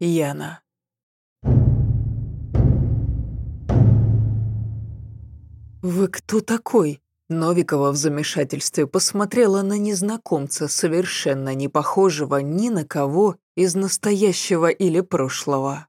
Яна. «Вы кто такой?» Новикова в замешательстве посмотрела на незнакомца, совершенно не похожего ни на кого из настоящего или прошлого.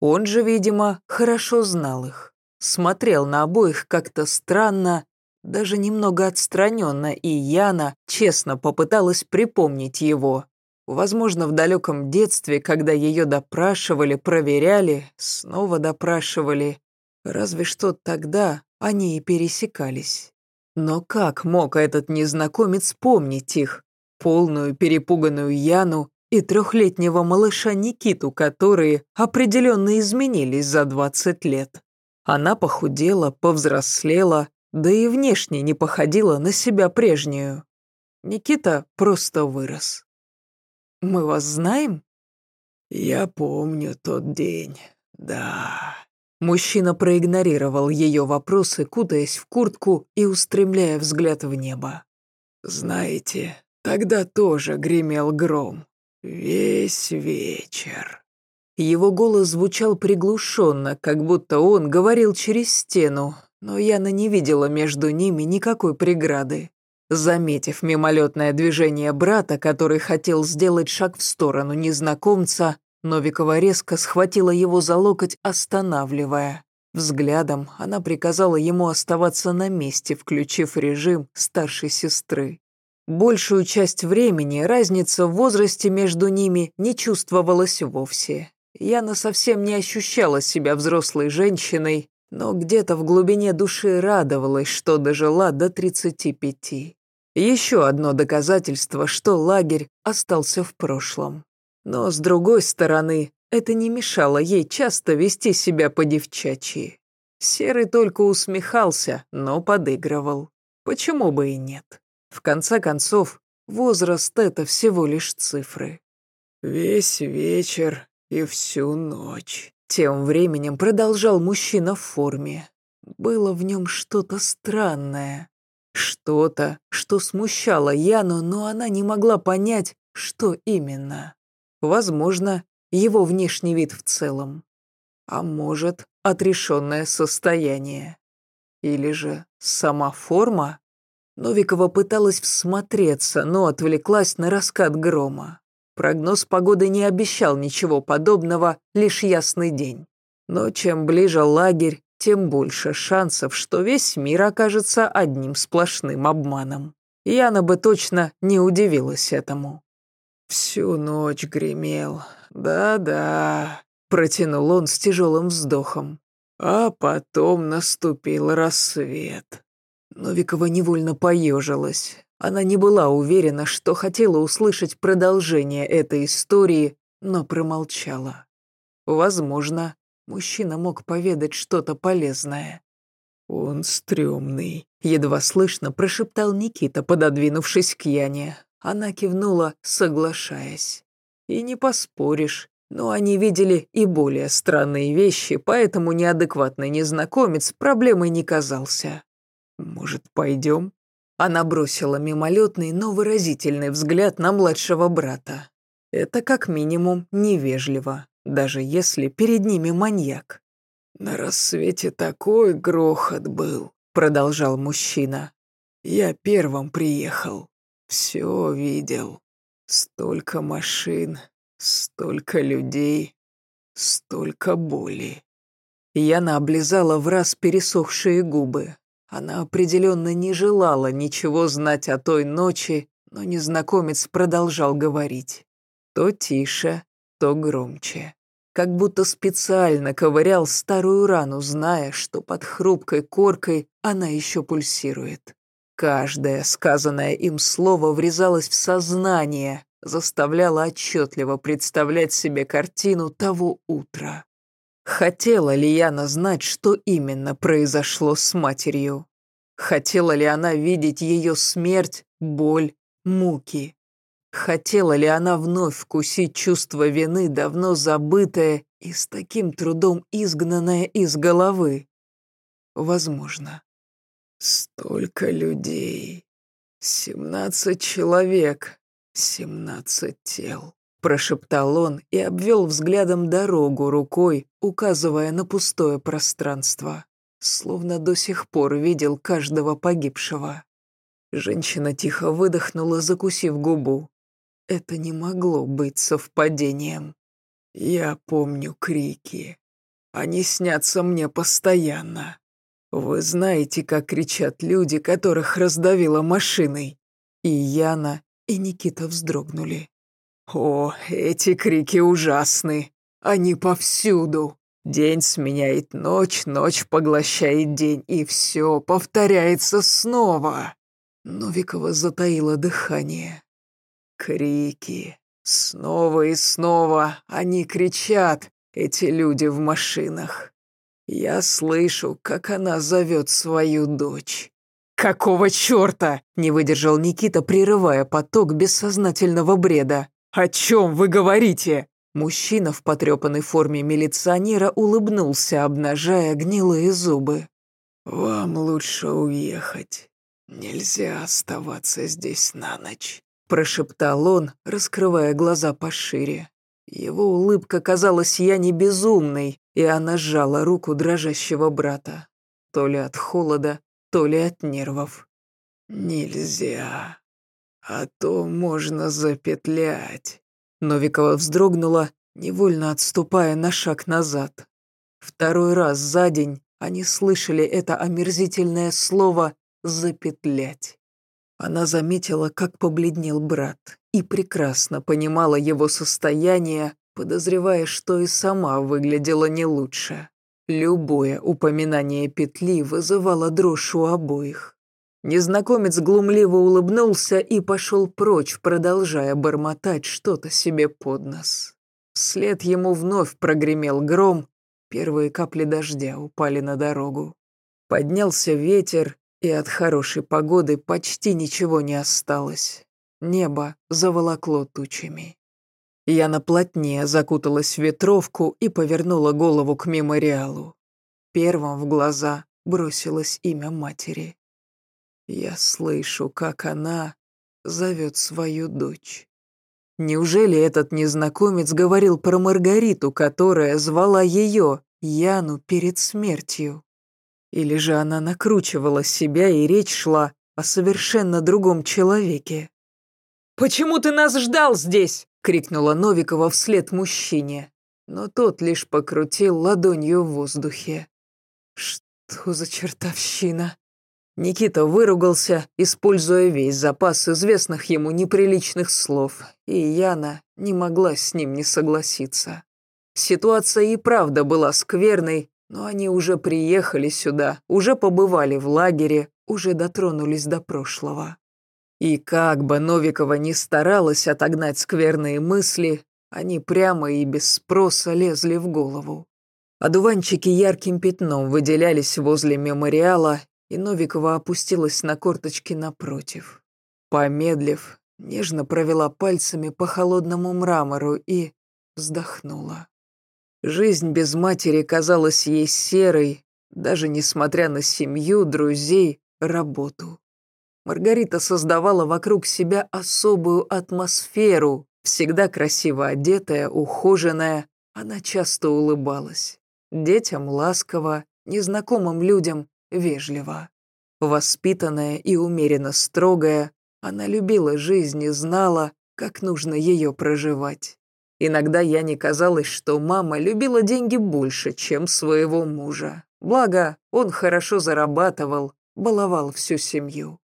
Он же, видимо, хорошо знал их. Смотрел на обоих как-то странно, даже немного отстраненно, и Яна честно попыталась припомнить его. Возможно, в далеком детстве, когда ее допрашивали, проверяли, снова допрашивали. Разве что тогда они и пересекались. Но как мог этот незнакомец помнить их? Полную перепуганную Яну и трехлетнего малыша Никиту, которые определенно изменились за двадцать лет. Она похудела, повзрослела, да и внешне не походила на себя прежнюю. Никита просто вырос. «Мы вас знаем?» «Я помню тот день, да». Мужчина проигнорировал ее вопросы, кутаясь в куртку и устремляя взгляд в небо. «Знаете, тогда тоже гремел гром. Весь вечер». Его голос звучал приглушенно, как будто он говорил через стену, но Яна не видела между ними никакой преграды. Заметив мимолетное движение брата, который хотел сделать шаг в сторону незнакомца, Новикова резко схватила его за локоть, останавливая. Взглядом она приказала ему оставаться на месте, включив режим старшей сестры. Большую часть времени разница в возрасте между ними не чувствовалась вовсе. Яна совсем не ощущала себя взрослой женщиной, но где-то в глубине души радовалась, что дожила до 35. Еще одно доказательство, что лагерь остался в прошлом. Но, с другой стороны, это не мешало ей часто вести себя по-девчачьи. Серый только усмехался, но подыгрывал. Почему бы и нет? В конце концов, возраст — это всего лишь цифры. «Весь вечер и всю ночь», — тем временем продолжал мужчина в форме. Было в нем что-то странное. Что-то, что смущало Яну, но она не могла понять, что именно. Возможно, его внешний вид в целом. А может, отрешенное состояние. Или же сама форма? Новикова пыталась всмотреться, но отвлеклась на раскат грома. Прогноз погоды не обещал ничего подобного, лишь ясный день. Но чем ближе лагерь, тем больше шансов, что весь мир окажется одним сплошным обманом. Яна бы точно не удивилась этому. «Всю ночь гремел, да-да», — протянул он с тяжелым вздохом. А потом наступил рассвет. Новикова невольно поежилась. Она не была уверена, что хотела услышать продолжение этой истории, но промолчала. Возможно, мужчина мог поведать что-то полезное. «Он стрёмный», — едва слышно прошептал Никита, пододвинувшись к Яне. Она кивнула, соглашаясь. И не поспоришь, но они видели и более странные вещи, поэтому неадекватный незнакомец проблемой не казался. «Может, пойдем?» Она бросила мимолетный, но выразительный взгляд на младшего брата. Это как минимум невежливо, даже если перед ними маньяк. «На рассвете такой грохот был», — продолжал мужчина. «Я первым приехал. Все видел. Столько машин, столько людей, столько боли. Яна облизала в раз пересохшие губы. Она определенно не желала ничего знать о той ночи, но незнакомец продолжал говорить. То тише, то громче. Как будто специально ковырял старую рану, зная, что под хрупкой коркой она еще пульсирует. Каждое сказанное им слово врезалось в сознание, заставляло отчетливо представлять себе картину того утра. Хотела ли Яна знать, что именно произошло с матерью? Хотела ли она видеть ее смерть, боль, муки? Хотела ли она вновь вкусить чувство вины, давно забытое и с таким трудом изгнанное из головы? Возможно. Столько людей. Семнадцать человек, семнадцать тел. прошептал он и обвел взглядом дорогу рукой, указывая на пустое пространство, словно до сих пор видел каждого погибшего. Женщина тихо выдохнула, закусив губу. Это не могло быть совпадением. Я помню крики. Они снятся мне постоянно. Вы знаете, как кричат люди, которых раздавило машиной. И Яна, и Никита вздрогнули. О, эти крики ужасны. Они повсюду. День сменяет ночь, ночь поглощает день, и все повторяется снова. Новикова затаила дыхание. Крики. Снова и снова они кричат, эти люди в машинах. Я слышу, как она зовет свою дочь. «Какого черта?» – не выдержал Никита, прерывая поток бессознательного бреда. «О чем вы говорите?» Мужчина в потрепанной форме милиционера улыбнулся, обнажая гнилые зубы. «Вам лучше уехать. Нельзя оставаться здесь на ночь», – прошептал он, раскрывая глаза пошире. Его улыбка казалась я не безумной, и она сжала руку дрожащего брата. То ли от холода, то ли от нервов. «Нельзя», а то можно запетлять». Новикова вздрогнула, невольно отступая на шаг назад. Второй раз за день они слышали это омерзительное слово «запетлять». Она заметила, как побледнел брат, и прекрасно понимала его состояние, подозревая, что и сама выглядела не лучше. Любое упоминание петли вызывало дрожь у обоих. Незнакомец глумливо улыбнулся и пошел прочь, продолжая бормотать что-то себе под нос. Вслед ему вновь прогремел гром, первые капли дождя упали на дорогу. Поднялся ветер, и от хорошей погоды почти ничего не осталось. Небо заволокло тучами. Я на плотне закуталась в ветровку и повернула голову к мемориалу. Первым в глаза бросилось имя матери. Я слышу, как она зовет свою дочь. Неужели этот незнакомец говорил про Маргариту, которая звала ее, Яну, перед смертью? Или же она накручивала себя, и речь шла о совершенно другом человеке? «Почему ты нас ждал здесь?» — крикнула Новикова вслед мужчине. Но тот лишь покрутил ладонью в воздухе. «Что за чертовщина?» Никита выругался, используя весь запас известных ему неприличных слов, и Яна не могла с ним не согласиться. Ситуация и правда была скверной, но они уже приехали сюда, уже побывали в лагере, уже дотронулись до прошлого. И как бы Новикова ни старалась отогнать скверные мысли, они прямо и без спроса лезли в голову. Одуванчики ярким пятном выделялись возле мемориала и Новикова опустилась на корточки напротив. Помедлив, нежно провела пальцами по холодному мрамору и вздохнула. Жизнь без матери казалась ей серой, даже несмотря на семью, друзей, работу. Маргарита создавала вокруг себя особую атмосферу, всегда красиво одетая, ухоженная, она часто улыбалась. Детям ласково, незнакомым людям вежливо. Воспитанная и умеренно строгая, она любила жизнь и знала, как нужно ее проживать. Иногда я не казалось, что мама любила деньги больше, чем своего мужа. Благо, он хорошо зарабатывал, баловал всю семью.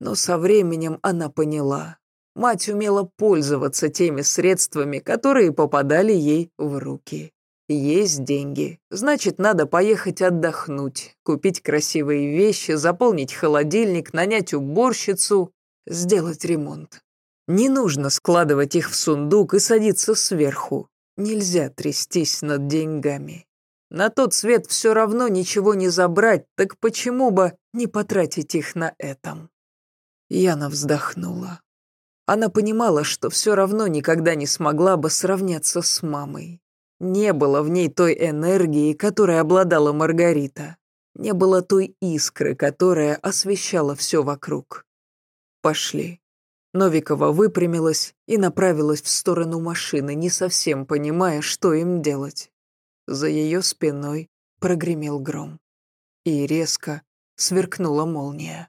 Но со временем она поняла. Мать умела пользоваться теми средствами, которые попадали ей в руки. Есть деньги, значит, надо поехать отдохнуть, купить красивые вещи, заполнить холодильник, нанять уборщицу, сделать ремонт. Не нужно складывать их в сундук и садиться сверху. Нельзя трястись над деньгами. На тот свет все равно ничего не забрать, так почему бы не потратить их на этом? Яна вздохнула. Она понимала, что все равно никогда не смогла бы сравняться с мамой. Не было в ней той энергии, которой обладала Маргарита. Не было той искры, которая освещала все вокруг. Пошли. Новикова выпрямилась и направилась в сторону машины, не совсем понимая, что им делать. За ее спиной прогремел гром. И резко сверкнула молния.